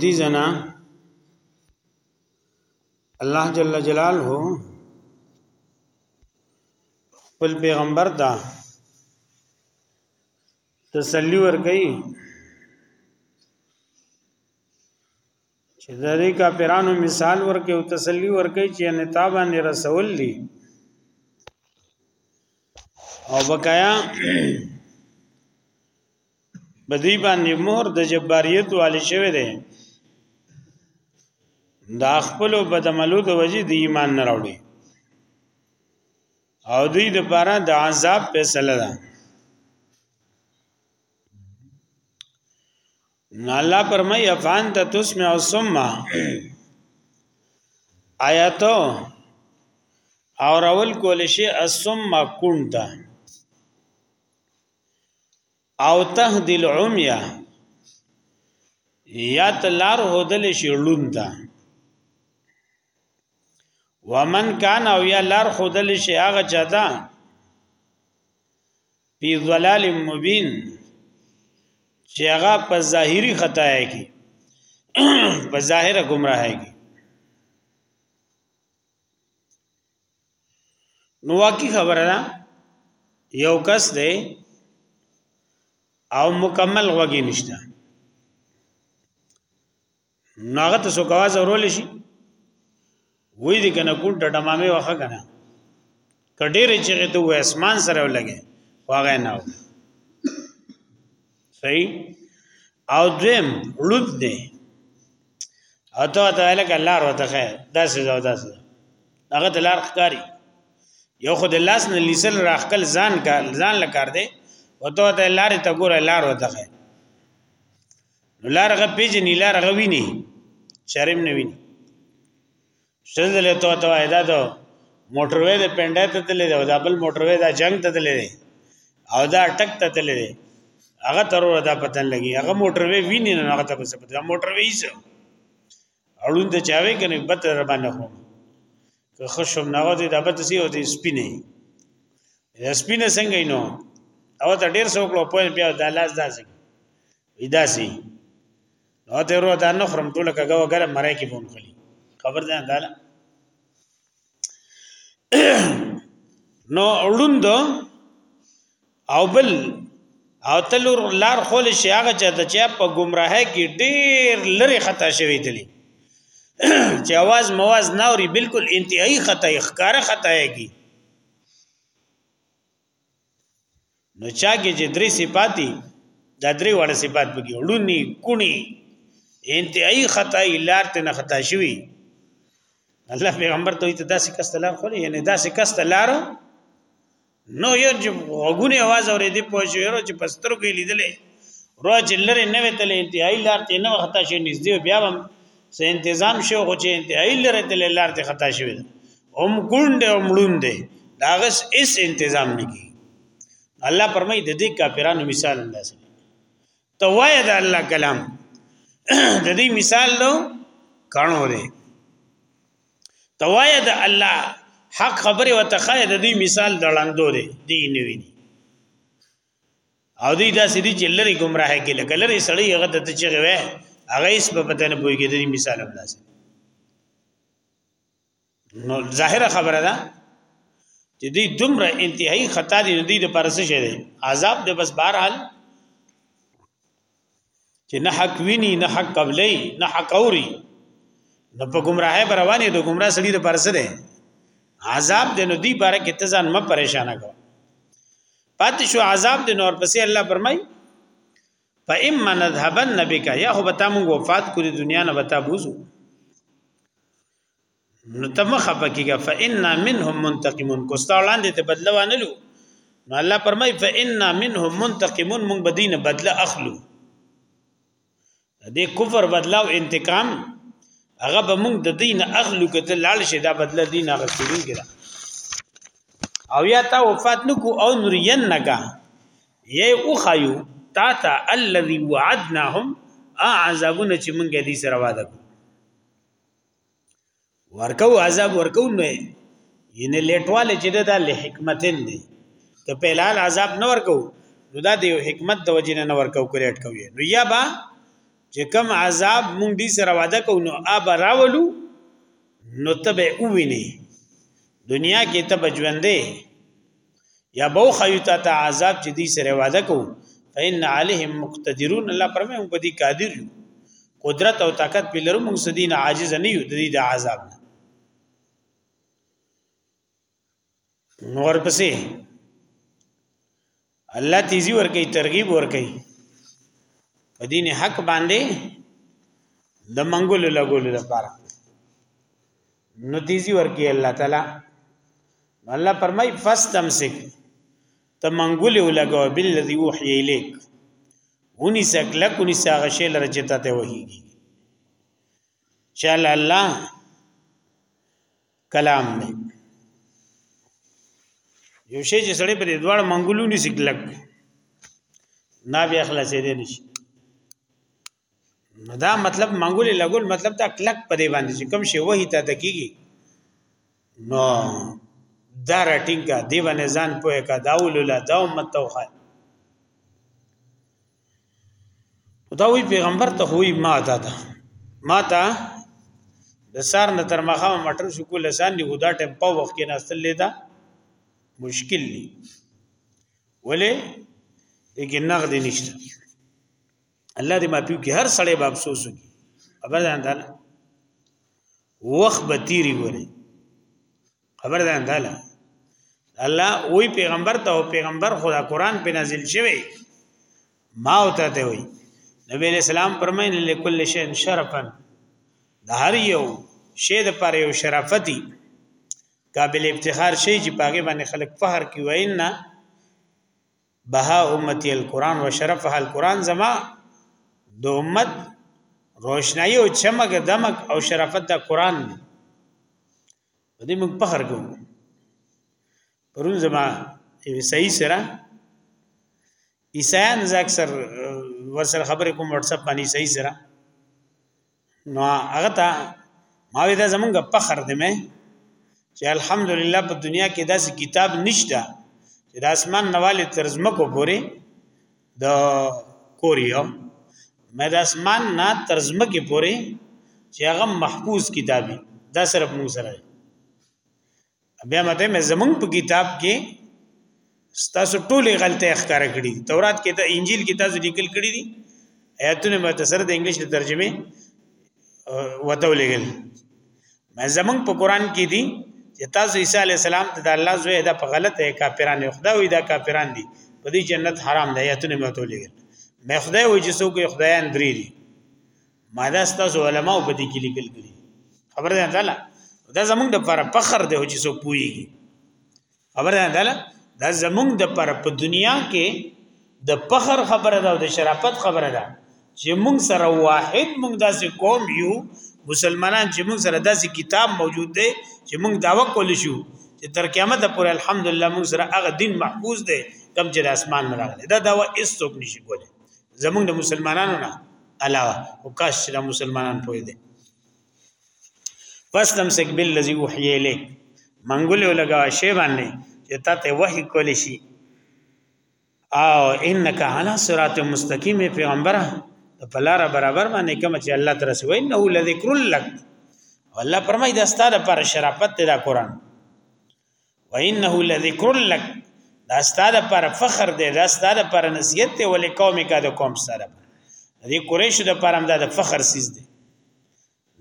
دي زنا الله جل جلاله خپل پیغمبر دا تسلی ورکړي چې د دې کافرانو مثال ورکړي او تسلی ورکړي چې ان تابان رسول دي او بقایا بدی باندې مهر د جباریت والی شوی دی دا خپل بدعملو د وجې د ایمان نه راوړي او دوی د پاره د عذاب فیصله ده نو الله پرمای افان ته تسمع ثم آیاتو اور اول کول شي ثم كنت او تهدی العمیا یا تلار هودل شي لوندا ومن کان او یا لار خودل شي هغه چاته په ضلال مبین چې هغه په ظاهری خطا کې په ظاهره گمراه کې نو واقعي خبره ده یو کس دی او مکمل غوږی نشته نو هغه ته څوک आवाज اورول شي وای دي کنه کوټ ډمامه وخه کنه کډېرې چې ته و اسمان سره ولګي واغې نه و صحیح او دویم لود دی او ته ته لکه لار وته خیر داسې زو داسې هغه د لار ښکاری یو خو د لاس نه لیسل راخکل ځان کا ځان لکار دی او ته ته لار ته ګوره لار وته خیر لار غ پیجنې لار غ ویني شرم نه ویني شنځلې تو ته وای دا ته موټروي د پنده ته تللی دی او دا بل موټروي دا جنگ ته تللی دی او دا ټک ته تللی دی هغه تر ور دا پتن لګي هغه موټروي ویني نه هغه ته څه پته موټروي څه اړوند ته چاوي کنه بت در باندې خو که خوشم نه ودی دا بت سي او دې سپینه سپینه څنګه نو او ته ډیر څوک لو پوه بیا دا لاس داسې وی داسي نو ته ورو دا نه خرم ټوله کګه وګره مړای کې بون خلی خبر ده دا نو اړوند او بل او تلور لار خول شي هغه چاته چې په گمراهه کې ډیر لری خطا شوی دي چې आवाज مواز ناوري بالکل انتهایی خطا ښکار خطا یږي نو چا کې چې درې صفاتی دا درې وړ صفات بګي ړونی کونی انتهایی خطا لار ته نه خطا شوی الله پیغمبر ته ته داسې کس تلار خو یعنی داسې کس تلار نو یو چې غوونه आवाज اورې دی پوه شو یو چې پستر کې لیدلې روز لري نه وتلې انتهایی لار ته نه خطا شي نږدې بیا هم سه تنظیم شو خو چې انتهایی لري تل لار ته خطا شوی هم کون دی هم لون دی دا غس اس انتظام نه کی الله پرمای د دې کافرانو مثال انداز ته وای دا الله کلام د دې مثال نو کانو دی ته وای دا الله حق خبره وتخای د دې مثال دړاندو دی دی نه ویني او دی دا سړي چې لری گمراه کې لکه لری سړی هغه د چغه وای هغه اس په پته نه پوي کې د مثال انداز نو ظاهره خبره ده چې دې دومره انتهایی خطا دي دې د پرسه شه دي عذاب د بس بهر حال چې نه حق ویني نه حق قبلې نه حق اوري نو په گمراهه رواني د گمراه سړي د پرسه ده عذاب د نو دې بار کې تزان م پریشان کو پات شو عذاب د نور پسې الله فرمای فإما نذهبن بك یا هو بتا مونږ وفات کړی دنیا نه بتا بوزو نو ته مخه پکېږه فإنا منهم منتقمون کوستا وړاندې ته بدله وانه لو نو الله پرمای فإنا منهم منتقمون مونږ بدینه بدله اخلو دې کفر بدله او انتقام هغه به مونږ د دین اخلو کته لاړ شي دا بدله دین هغه سړي کړه او یا تا وفات نکو او نورین نگا یې او خایو تا تا الذي وعدناهم اعذابون چې مونږ دې سره وعده کو ورکو عذاب ورکو نه ین لیټواله چې دا له حکمتین دی ته په لال عذاب نه ورکو نو دا د یو حکمت د وجې نه ورکو کریټ کوي نو یا با چې کم عذاب مونږ دې سره وعده کو نو اب راولو نو تبه اووینه دنیا کې تبه ژوندې یا بو خیوتا ته عذاب چې دې سره وعده کو فإن عليهم مقتدرون الله پرمه هم بدی قادر یو قدرت او طاقت په لرو موږ سدین عاجز نه یو د دې د عذاب نه نور پسې الله تیزی ور کوي ترغیب ور کوي په دین حق باندې د منګول لګول لپاره نو تیزی ورکی الله تعالی الله فرمای فاستمسک ته منګولې ولګو بل الذي وحي اليك ونی سکله کو نی ساغه شی لره چې ته وحیږي چل الله کلام دی یو شی چې سړی په دوړ منګولو نی سکلک نا بیا خلاصې دي نشي نو دا مطلب منګول لګول مطلب دا کلک په دی باندې چې کوم شی وਹੀ ته تکیږي نو دا رټینګ کا دی باندې ځان پوهه کا داول لا دا امت توخه دا وی پیغمبر ته وی ما تا دا ما تا د سار نه تر مخه مټر شو کو لسان دی ودا ټیم په وخت کې ناستل لیدا مشکل دی ولې دغه نغد نشته الله دې معافي کې هر سړی به افسوس وکړي خبر ده انداله وخت به تیری وره خبر ده انداله الله وی پیغمبر ته او پیغمبر خدا قران په نازل شوی ما او ته ته وی نبی علیہ السلام فرمایل لكل شیء شرفا د هر یو شی د پر یو شرافتی قابل افتخار شی چې پاګه باندې خلک فخر کوي نه بها امتی القرآن و شرفها القرآن زما د امت روشنايي او چمک دمک او شرافت د قرآن دی په دې موږ فخر کوو پرون زما یو صحیح سره عیسایان زاکثر ورسره خبرې کوم واتس اپ باندې صحیح سره نو هغه ته ما وی دا زمونږ فخر دی مې چې الحمدلله په دنیا کې داسې کتاب نشته چې د اسمان نواله ترجمه کو پوري د کوریو مې د اسمان نه ترجمه کې پوري چې هغه محفوظ کتابي دا صرف موږ سره بیا ماته مې زمون په کتاب کې ستاسو ټولې غلطۍ ښکار کړې دي تورات کې ته انجیل کې تاسو لیکل کړی دي آیاتونه مې تاسو سره د انګلیش د ترجمه وته ولګل مې زمون په قران کې دي چې تاسو عیسی علی السلام ته د الله زوی دا په غلطه کافران یو خدای وي دا کافران دي په دې جنت حرام دی آیاتونه مې وته ولګل مې خدای وي چې څوک خدایان درې دي ما دا ستاسو علما په دې کې لیکل کړي خبر ده تعالی دا زمونږ د پر فخر دی چې سو پوي خبر ده تعالی دا زمونږ د پر په دنیا کې د فخر خبره ده او د شرافت خبره ده چې مونږ سره واحد مونږ داسې قوم یو مسلمانان چې مونږ سره داسې کتاب موجود دی چې مونږ داوا کول شو چې تر قیامت پورې الحمدلله مونږ سره هغه دین محفوظ دی کم چې د اسمان نه راغلی دا داوا هیڅوک نشي کولی زمونږ د مسلمانانو نه علاوه او کاش چې مسلمانان پوي دي فاستم سک بالذي وحي له منګول لګا شی باندې چې تا ته وحي کول شي او انک علی صراط مستقیم پیغمبره په لار برابر باندې کوم چې الله تعالی سوی انه لذکر لک والله فرمای دا ستاره پر شرافت دا قران وانه لذکر لك دا ستاده پر فخر دی دا ستاده پر نصیحت دی ولې قوم کا د قوم سره دې قریش د پرم دا د فخر سیز دی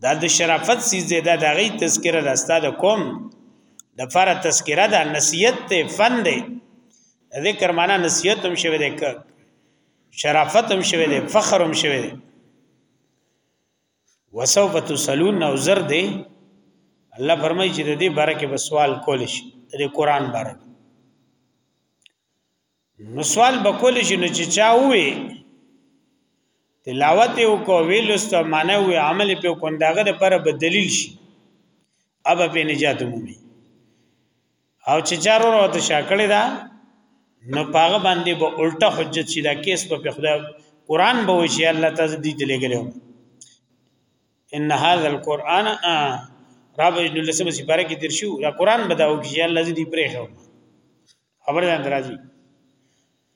دا د شرافت سیز دی دا د غي تذکره دا ستاده قوم د فار تذکره دا نصیحت ته فن دی ذکر معنا نصیحت هم شوی دی شرافت هم شوی دی فخر هم شوی دی وسو په تسلون او زر دی الله فرمایي چې د دې باره کې به سوال کول شي د قران باره نو سوال به کول شي نو چې چا وې تلاوت یو کو ویلست معنی وې عمل په کونداغه لپاره به دلیل شي اب په نجات مومي او چې چارو راته شاکړې ده نو پاغه باندې به الټه حجت شي دا کیس په خدای قران به وي چې الله تعالی دې ته لګلو ان هاذا القران رب جل لسمه سپاره کې تیر شو دا قران بداو کې الله دې پرې خو خبر ده درازي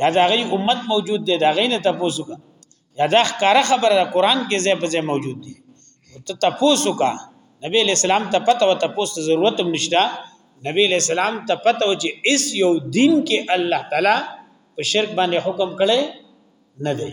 یا دا غي امت موجود دی دا غي نه تاسو کا یا دا ښکارا خبره ده قران کې ځای په ځای موجود دی ته تاسو کا نبی اسلام ته پته او تاسو ضرورت هم نشته نبی اسلام ته پته او چې اس یو دین کې الله تعالی په شرک باندې حکم کړي نه دی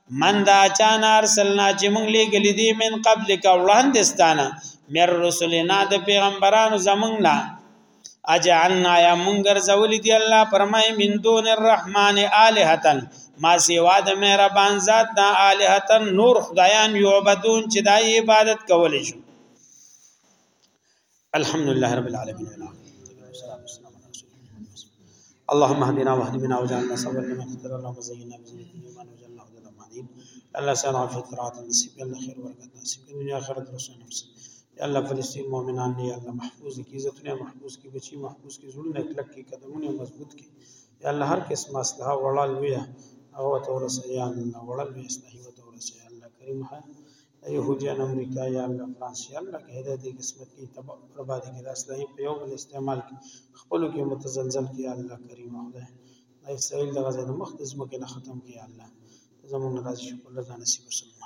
من دا چان ارسلنا چې مونږ لګلې دي من قبل کا وړاندستانه مر رسولنا د پیغمبرانو زمونږ نه اجعلنا یا مونږ ګرځولې دي الله پرمای من دون الرحمن الہتن ما سیوا د مهربان ذات دا الہتن نور خدایان یعبدون چې دای عبادت کول شي الحمد لله رب العالمين اللهم اهدنا واهد بنا واجعلنا صبرا لمن اهتدى اللهم زينا بزينة الإيمان واجعلنا هدى المهديين الله سعنا عافية فرعات النصيب يا الله خير وبركة نصيب يا دنيا آخرة رسول نفسي يا الله فلسطين مؤمنان يا الله محفوظ کی عزتونه محفوظ کی بچی محفوظ کی زړونه کلک کی قدمونه مضبوط کی یا الله هر کس مصلحه وړل ویا او ته ورسې یا الله وړل ویا استحیوت ورسې الله کریم حال یهودیان امریکایان له فرانسیان له کهدا دې قسمت کې تبا بربادي کې دا اسلحې په یو بل استعمال کې خپلو کې متزلزل کې الله کریم خدای دا اسرائیل د غزې د مخ د ځمکې نه ختم کې الله زمونږ راضي شکر الله دا نصیب وسلم